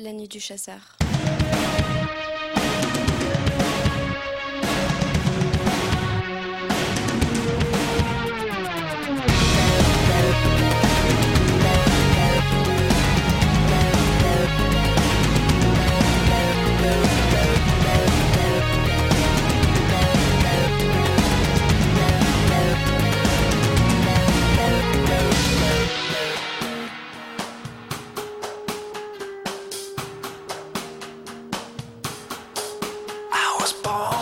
La nuit du chasseur. Was born